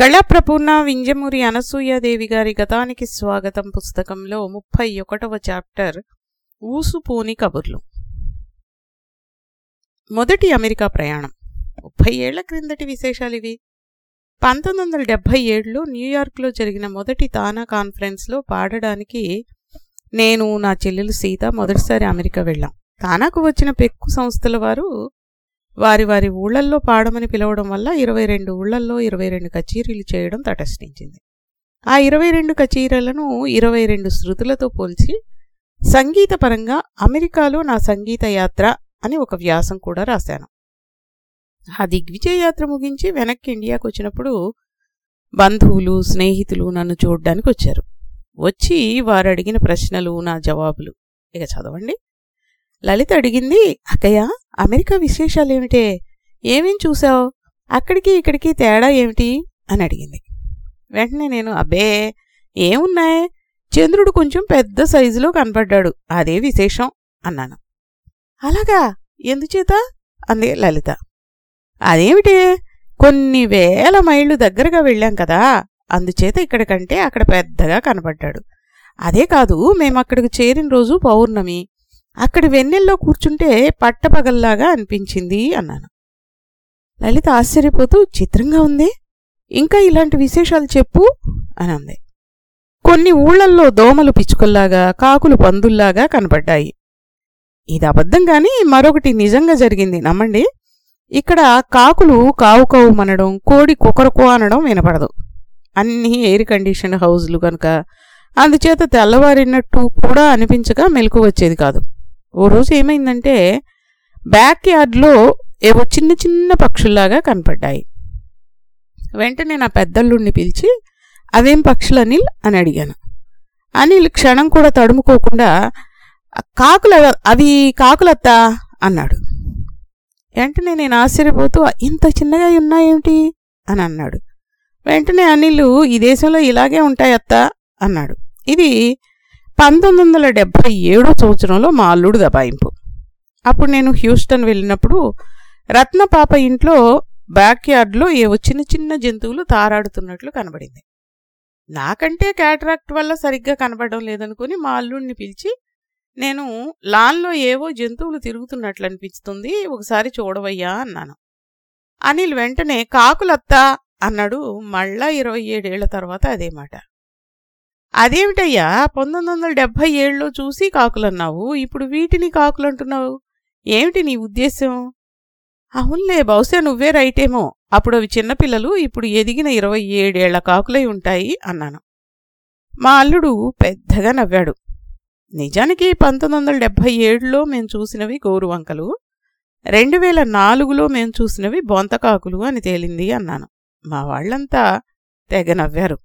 కళాప్రపూర్ణ వింజమూరి అనసూయాదేవి గారి గతానికి స్వాగతం పుస్తకంలో ముప్పై ఒకటవ చాప్టర్ ఊసుపోని కబుర్లు. మొదటి అమెరికా ప్రయాణం. ముప్పై ఏళ్ళ క్రిందటి విశేషాలు ఇవి. పంతొమ్మిది వందల డెబ్భై ఏడులో న్యూయార్క్లో జరిగిన మొదటి తానా కాన్ఫరెన్స్లో పాడడానికి నేను నా చెల్లెలు సీత మొదటిసారి అమెరికా వెళ్ళాం. తానాకు వచ్చిన పెక్కు సంస్థల వారు వారి వారి ఊళ్ళల్లో పాడమని పిలవడం వల్ల ఇరవై రెండు ఊళ్ళల్లో ఇరవై రెండు కచేరీలు చేయడం తటస్థించింది. ఆ ఇరవై రెండు కచేరీలను ఇరవై రెండు శృతులతో పోల్చి సంగీతపరంగా అమెరికాలో నా సంగీత యాత్ర అని ఒక వ్యాసం కూడా రాశాను. ఆ దిగ్విజయ యాత్ర ముగించి వెనక్కి ఇండియాకు వచ్చినప్పుడు బంధువులు స్నేహితులు నన్ను చూడ్డానికి వచ్చారు వచ్చి వారు అడిగిన ప్రశ్నలు నా జవాబులు. ఇక చదవండి. లలిత అడిగింది అక్కయ్య అమెరికా విశేషాలేమిటే? ఏమేం చూసావు అక్కడికి ఇక్కడికి తేడా ఏమిటి? అని అడిగింది. వెంటనే నేను అబ్బే ఏమున్నాయి? చంద్రుడు కొంచెం పెద్ద సైజులో కనపడ్డాడు అదే విశేషం అన్నాను. అలాగా? ఎందుచేత? అంది లలిత. అదేమిటి? కొన్ని వేల మైళ్ళు దగ్గరగా వెళ్ళాం కదా అందుచేత ఇక్కడికంటే అక్కడ పెద్దగా కనపడ్డాడు. అదే కాదు మేము అక్కడికి చేరిన రోజు పౌర్ణమి అక్కడ వెన్నెల్లో కూర్చుంటే పట్టపగల్లాగా అనిపించింది అన్నాను. లలిత ఆశ్చర్యపోతూ చిత్రంగా ఉంది? ఇంకా ఇలాంటి విశేషాలు చెప్పు అని అంది. కొన్ని ఊళ్ళల్లో దోమలు పిచ్చుకల్లాగా కాకులు పందుల్లాగా కనపడ్డాయి. ఇది అబద్ధం గాని మరొకటి నిజంగా జరిగింది నమ్మండి. ఇక్కడ కాకులు కావు కావు మనడం కోడి కుకరకో అనడం వినపడదు. అన్నీ ఎయిర్ కండిషన్ హౌజ్లు కనుక అందుచేత తెల్లవారినట్టు కూడా అనిపించగా మెలకు వచ్చేది కాదు. ఓ రోజు ఏమైందంటే బ్యాక్ యార్డ్లో ఏవో చిన్న చిన్న పక్షుల్లాగా కనపడ్డాయి. వెంటనే నా పెద్దల్లుడిని పిలిచి అవేం పక్షులు అనిల్? అని అడిగాను. అనిల్ క్షణం కూడా తడుముకోకుండా కాకుల అవి కాకులత్తా? అన్నాడు. వెంటనే నేను ఆశ్చర్యపోతూ ఇంత చిన్నగా ఉన్నాయేమిటి? అని అన్నాడు. వెంటనే అనిల్ ఈ దేశంలో ఇలాగే ఉంటాయత్తా? అన్నాడు. ఇది పంతొమ్మిది వందల డెబ్భై ఏడో సంవత్సరంలో మా అల్లుడు దబాయింపు. అప్పుడు నేను హ్యూస్టన్ వెళ్ళినప్పుడు రత్నపాప ఇంట్లో బ్యాక్ యార్డ్లో ఏవో చిన్న చిన్న జంతువులు తారాడుతున్నట్లు కనబడింది. నాకంటే క్యాటరాక్ట్ వల్ల సరిగ్గా కనబడడం లేదనుకుని మా అల్లుడిని పిలిచి నేను లాన్లో ఏవో జంతువులు తిరుగుతున్నట్లు అనిపిస్తుంది ఒకసారి చూడవయ్యా అన్నాను. అనిల్ వెంటనే కాకులత్తా అన్నాడు. మళ్ళా ఇరవై ఏడేళ్ళ తర్వాత అదే మాట. అదేమిటయ్యా? పంతొమ్మిది వందల డెబ్భై ఏళ్ళలో చూసి కాకులన్నావు. ఇప్పుడు వీటిని కాకులంటున్నావు. ఏమిటి నీ ఉద్దేశం అవునులే బహుశా నువ్వే రైటేమో. అప్పుడు అవి చిన్నపిల్లలు ఇప్పుడు ఎదిగిన ఇరవై ఏడేళ్ళ కాకులై ఉంటాయి అన్నాను. మా అల్లుడు పెద్దగా నవ్వాడు. నిజానికి పంతొమ్మిది వందల డెబ్భై ఏడులో మేం చూసినవి గోరువంకలు. రెండు వేల నాలుగులో మేం చూసినవి బొంతకాకులు అని తేలింది అన్నాను. మా వాళ్ళంతా తెగ నవ్వారు.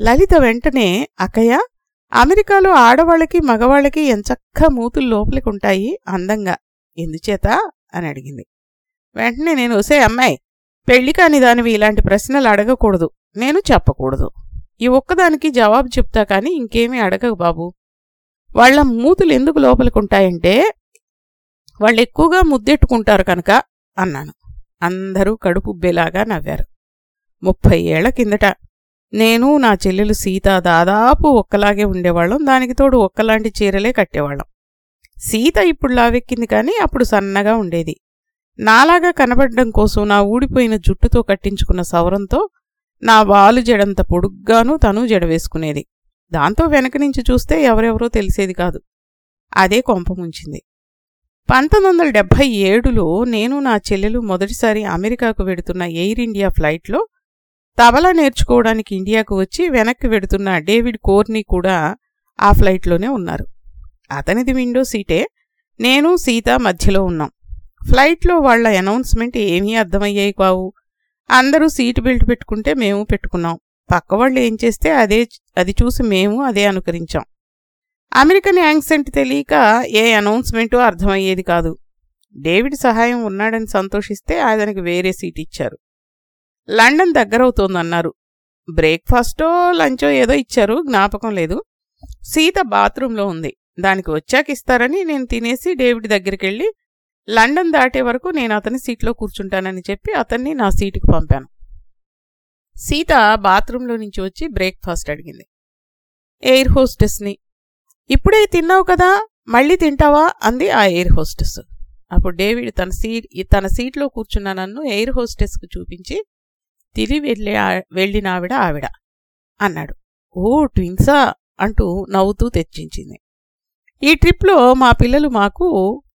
లలిత వెంటనే అక్కయ్య అమెరికాలో ఆడవాళ్ళకి మగవాళ్ళకి ఎంచక్క మూతులు లోపలికి ఉంటాయి అందంగా. ఎందుచేత? అని అడిగింది. వెంటనే నేను వసే అమ్మాయి పెళ్ళి కాని దానివి ఇలాంటి ప్రశ్నలు అడగకూడదు. నేను చెప్పకూడదు. ఈ ఒక్కదానికి జవాబు చెప్తా కానీ ఇంకేమీ అడగకు బాబు. వాళ్ళ మూతులు ఎందుకు లోపలికుంటాయంటే వాళ్ళు ఎక్కువగా ముద్దెట్టుకుంటారు కనుక అన్నాను. అందరూ కడుపుబ్బేలాగా నవ్వారు. ముప్పై ఏళ్ళ కిందట నేను నా చెల్లెలు సీత దాదాపు ఒక్కలాగే ఉండేవాళ్ళం. దానికి తోడు ఒక్కలాంటి చీరలే కట్టేవాళ్ళం. సీత ఇప్పుడు లావెక్కింది కానీ అప్పుడు సన్నగా ఉండేది. నాలాగా కనబడడం కోసం నా ఊడిపోయిన జుట్టుతో కట్టించుకున్న సౌరంతో నా వాలు జడంత పొడుగ్గాను తను జడ వేసుకునేది. దాంతో వెనక నుంచి చూస్తే ఎవరెవరో తెలిసేది కాదు. అదే కొంప ముంచింది. పంతొమ్మిది వందల డెబ్భై ఏడులో నేను నా చెల్లెలు మొదటిసారి అమెరికాకు వెడుతున్న ఎయిర్ ఇండియా ఫ్లైట్లో తబలా నేర్చుకోవడానికి ఇండియాకు వచ్చి వెనక్కి వెడుతున్న డేవిడ్ కోర్నీ కూడా ఆ ఫ్లైట్లోనే ఉన్నారు. అతనిది విండో సీటే. నేను సీత మధ్యలో ఉన్నాం. ఫ్లైట్లో వాళ్ళ అనౌన్స్మెంట్ ఏమీ అర్థమయ్యాయి కావు. అందరూ సీటు బెల్ట్ పెట్టుకుంటే మేము పెట్టుకున్నాం. పక్కవాళ్ళు ఏం చేస్తే అదే అది చూసి మేము అదే అనుకరించాం. అమెరికన్ యాంగ్సెంట్ తెలియక ఏ అనౌన్స్మెంటో అర్థమయ్యేది కాదు. డేవిడ్ సహాయం ఉన్నాడని సంతోషిస్తే అతనికి వేరే సీట్ ఇచ్చారు. లండన్ దగ్గరవుతోందన్నారు. బ్రేక్ఫాస్టో లంచో ఏదో ఇచ్చారు జ్ఞాపకం లేదు. సీత బాత్రూంలో ఉంది. దానికి వచ్చాక ఇస్తారని నేను తినేసి డేవిడ్ దగ్గరికి వెళ్ళి లండన్ దాటే వరకు నేను అతని సీట్లో కూర్చుంటానని చెప్పి అతన్ని నా సీటుకు పంపాను. సీత బాత్రూంలో నుంచి వచ్చి బ్రేక్ఫాస్ట్ అడిగింది. ఎయిర్ హోస్టెస్ని. ఇప్పుడే తిన్నావు కదా మళ్ళీ తింటావా? అంది ఆ ఎయిర్ హోస్టెస్. అప్పుడు డేవిడ్ తన సీట్ తన సీట్లో కూర్చున్న నన్ను ఎయిర్ హోస్టెస్కు చూపించి తిరిగి వెళ్ళి వెళ్ళిన ఆవిడ ఆవిడ అన్నాడు. ఓ ట్విన్సా అంటూ నవ్వుతూ తెచ్చించింది. ఈ ట్రిప్లో మా పిల్లలు మాకు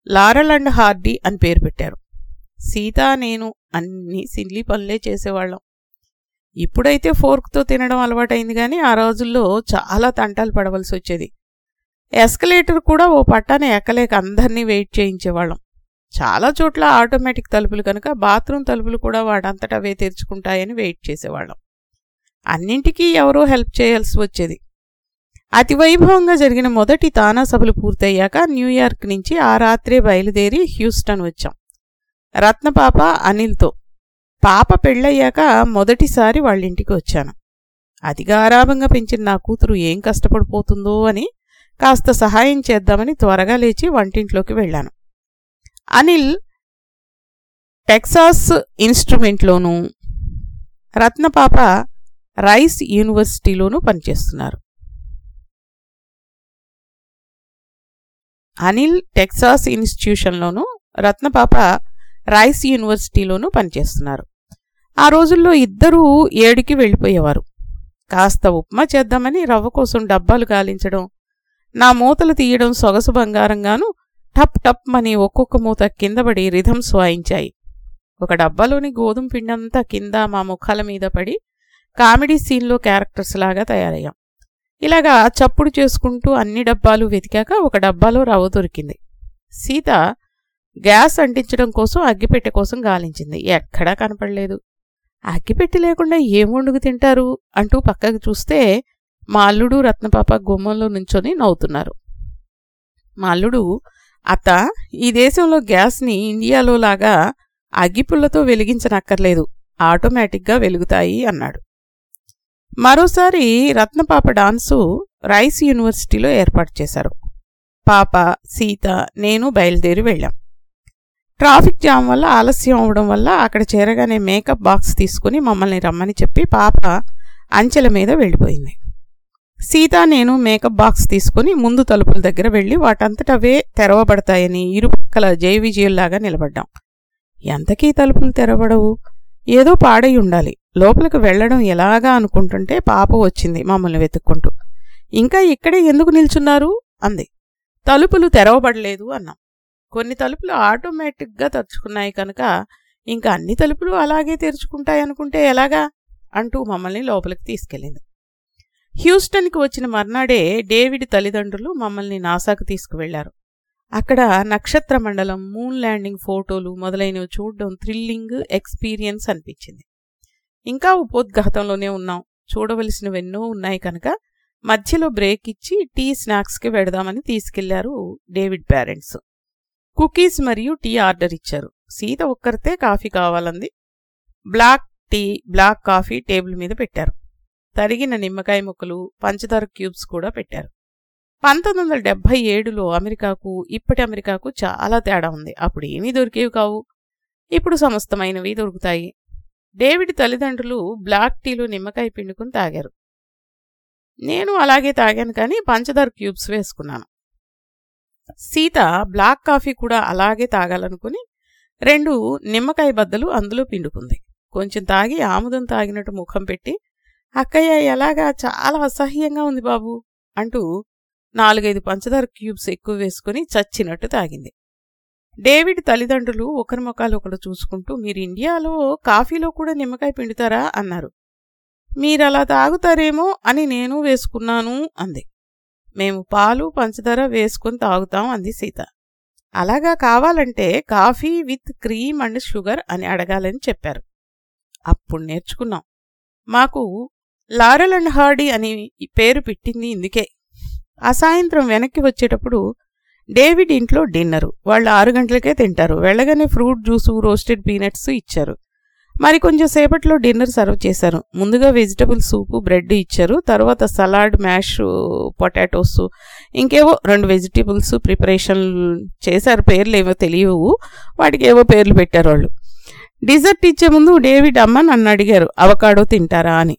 లారల్ అండ్ హార్డీ అని పేరు పెట్టారు. సీత నేను అన్ని సిల్లి పనులే చేసేవాళ్ళం. ఇప్పుడైతే ఫోర్క్తో తినడం అలవాటైంది కానీ ఆ రోజుల్లో చాలా తంటాలు పడవలసి వచ్చేది ఎస్కలేటర్ కూడా ఓ పట్టాన ఎక్కలేక అందరినీ వెయిట్ చేయించేవాళ్ళం. చాలా చోట్ల ఆటోమేటిక్ తలుపులు కనుక బాత్రూమ్ తలుపులు కూడా వాడంతట అవే తెరుచుకుంటాయని వెయిట్ చేసేవాళ్ళం. అన్నింటికీ ఎవరో హెల్ప్ చేయాల్సి వచ్చేది. అతి వైభవంగా జరిగిన మొదటి తానా సభలు పూర్తయ్యాక న్యూయార్క్ నుంచి ఆ రాత్రే బయలుదేరి హ్యూస్టన్ వచ్చాం. రత్నపాప అనిల్తో. పాప పెళ్ళయ్యాక మొదటిసారి వాళ్ళింటికి వచ్చాను. అతిగారాభంగా పెంచిన నా కూతురు ఏం కష్టపడిపోతుందో అని కాస్త సహాయం చేద్దామని త్వరగా లేచి వంటింట్లోకి వెళ్ళాను. అనిల్ టెక్సాస్ ఇన్స్ట్రుమెంట్లోనూ రత్నపాప రైస్ యూనివర్సిటీలోనూ పనిచేస్తున్నారు. అనిల్ టెక్సాస్ ఇన్స్టిట్యూషన్లోనూ రత్నపాప రైస్ యూనివర్సిటీలోనూ పనిచేస్తున్నారు. ఆ రోజుల్లో ఇద్దరూ ఏడుకి వెళ్ళిపోయేవారు. కాస్త ఉప్మా చేద్దామని రవ్వ కోసం డబ్బాలు గాలించడం నా మూతలు తీయడం సొగసు బంగారంగాను టప్ టప్ అని ఒక్కొక్క మూత కిందపడి రిథమ్స్ వాయించాయి ఒక డబ్బాలోని గోధుమ పిండంతా కింద మా ముఖాల మీద పడి కామెడీ సీన్లో క్యారెక్టర్స్ లాగా తయారయ్యాం. ఇలాగా చప్పుడు చేసుకుంటూ అన్ని డబ్బాలు వెతికాక ఒక డబ్బాలో రవ్వ దొరికింది. సీత గ్యాస్ అంటించడం కోసం అగ్గిపెట్టె కోసం గాలించింది. ఎక్కడా కనపడలేదు. అగ్గిపెట్టె లేకుండా ఏం వండుకు తింటారు అంటూ పక్కకు చూస్తే మా అల్లుడు రత్నపాప గుమ్మంలో నుంచొని నవ్వుతున్నారు. మా అల్లుడు అత్త ఈ దేశంలో గ్యాస్ని ఇండియాలో లాగా అగ్గిపుల్లతో వెలిగించనక్కర్లేదు. ఆటోమేటిక్గా వెలుగుతాయి అన్నాడు. మరోసారి రత్నపాప డాన్సు రైస్ యూనివర్సిటీలో ఏర్పాటు చేశారు. పాప సీత నేను బయలుదేరి వెళ్ళాం. ట్రాఫిక్ జామ్ వల్ల ఆలస్యం అవడం వల్ల అక్కడ చేరగానే మేకప్ బాక్స్ తీసుకుని మమ్మల్ని రమ్మని చెప్పి పాప అంచెల మీద వెళ్ళిపోయింది. సీత నేను మేకప్ బాక్స్ తీసుకుని ముందు తలుపుల దగ్గర వెళ్ళి వాటంతటవే తెరవబడతాయని ఇరుపక్కల జయ విజయుల్లాగా నిలబడ్డాం. ఎంతకీ తలుపులు తెరవబడవు? ఏదో పాడై ఉండాలి. లోపలికి వెళ్ళడం ఎలాగా అనుకుంటుంటే పాప వచ్చింది మమ్మల్ని వెతుక్కుంటూ. ఇంకా ఇక్కడే ఎందుకు నిల్చున్నారు? అంది. తలుపులు తెరవబడలేదు అన్నాం. కొన్ని తలుపులు ఆటోమేటిక్గా తెరుచుకున్నాయి కనుక ఇంకా అన్ని తలుపులు అలాగే తెరుచుకుంటాయి అనుకుంటే ఎలాగా? అంటూ మమ్మల్ని లోపలికి తీసుకెళ్ళింది. హ్యూస్టన్కి వచ్చిన మర్నాడే డేవిడ్ తల్లిదండ్రులు మమ్మల్ని నాసాకు తీసుకువెళ్ళారు. అక్కడ నక్షత్ర మండలం మూన్ ల్యాండింగ్ ఫోటోలు మొదలైనవి చూడడం థ్రిల్లింగ్ ఎక్స్పీరియన్స్ అనిపించింది. ఇంకా ఉపోద్ఘాతంలోనే ఉన్నాం. చూడవలసినవెన్నో ఉన్నాయి కనుక మధ్యలో బ్రేక్ ఇచ్చి టీ స్నాక్స్కి వెడదామని తీసుకెళ్ళారు డేవిడ్ పేరెంట్స్. కుకీస్ మరియు టీ ఆర్డర్ ఇచ్చారు. సీత ఒక్కరితే coffee కావాలంది. Black tea black coffee table మీద పెట్టారు. తరిగిన నిమ్మకాయ ముక్కలు పంచదార క్యూబ్స్ కూడా పెట్టారు. పంతొమ్మిది వందల డెబ్భై ఏడులో అమెరికాకు ఇప్పటి అమెరికాకు చాలా తేడా ఉంది. అప్పుడు ఏమీ దొరికేవి కావు. ఇప్పుడు సమస్తమైనవి దొరుకుతాయి. డేవిడ్ తల్లిదండ్రులు బ్లాక్ టీలో నిమ్మకాయ పిండుకుని తాగారు. నేను అలాగే తాగాను కానీ పంచదార క్యూబ్స్ వేసుకున్నాను. సీత బ్లాక్ కాఫీ కూడా అలాగే తాగాలనుకుని రెండు నిమ్మకాయ బద్దలు అందులో పిండుకుంది. కొంచెం తాగి ఆముదం తాగినట్టు ముఖం పెట్టి అక్కయ్య ఎలాగా? చాలా అసహ్యంగా ఉంది బాబు అంటూ నాలుగైదు పంచదార క్యూబ్స్ ఎక్కువ వేసుకుని చచ్చినట్టు తాగింది. డేవిడ్ తల్లిదండ్రులు ఒకరి ముఖాలు ఒకరు చూసుకుంటూ మీరు ఇండియాలో కాఫీలో కూడా నిమ్మకాయ పిండుతారా? అన్నారు. మీరలా తాగుతారేమో అని నేను వేసుకున్నాను అంది. మేము పాలు పంచదార వేసుకుని తాగుతాం అంది సీత. అలాగా కావాలంటే coffee with cream and sugar అని అడగాలని చెప్పారు. అప్పుడు నేర్చుకున్నాం. మాకు లారెల్ అండ్ హార్డీ అని పేరు పెట్టింది ఇందుకే. ఆ సాయంత్రం వెనక్కి వచ్చేటప్పుడు డేవిడ్ ఇంట్లో డిన్నరు. వాళ్ళు ఆరు గంటలకే తింటారు. వెళ్ళగానే ఫ్రూట్ జ్యూసు రోస్టెడ్ పీనట్స్ ఇచ్చారు. మరి కొంచెం సేపట్లో డిన్నర్ సర్వ్ చేశారు. ముందుగా వెజిటబుల్ సూపు బ్రెడ్ ఇచ్చారు. తర్వాత సలాడ్ మ్యాష్ పొటాటోస్ ఇంకేవో రెండు వెజిటబుల్స్ ప్రిపరేషన్ చేశారు. పేర్లు ఏవో తెలియవు. వాటికి ఏవో పేర్లు పెట్టారు వాళ్ళు. డిజర్ట్ ఇచ్చే ముందు డేవిడ్ అమ్మ నన్ను అడిగారు అవకాడో తింటారా? అని.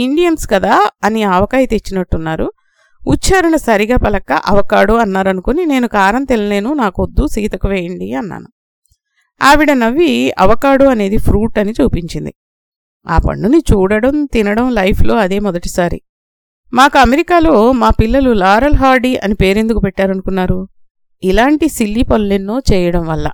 ఇండియన్స్ కదా అని ఆవకాయ తెచ్చినట్టున్నారు. ఉచ్చారణ సరిగా పలక్క అవకాడో అన్నారనుకుని నేను కారం తినలేను నాకొద్దు సీతకు వేయండి అన్నాను. ఆవిడ నవ్వి అవకాడో అనేది ఫ్రూట్ అని చూపించింది. ఆ పండుని చూడడం తినడం లైఫ్లో అదే మొదటిసారి. మాకు అమెరికాలో మా పిల్లలు లారల్ హార్డీ అని పేరెందుకు పెట్టారనుకున్నారు? ఇలాంటి సిల్లి పనులెన్నో చేయడం వల్ల.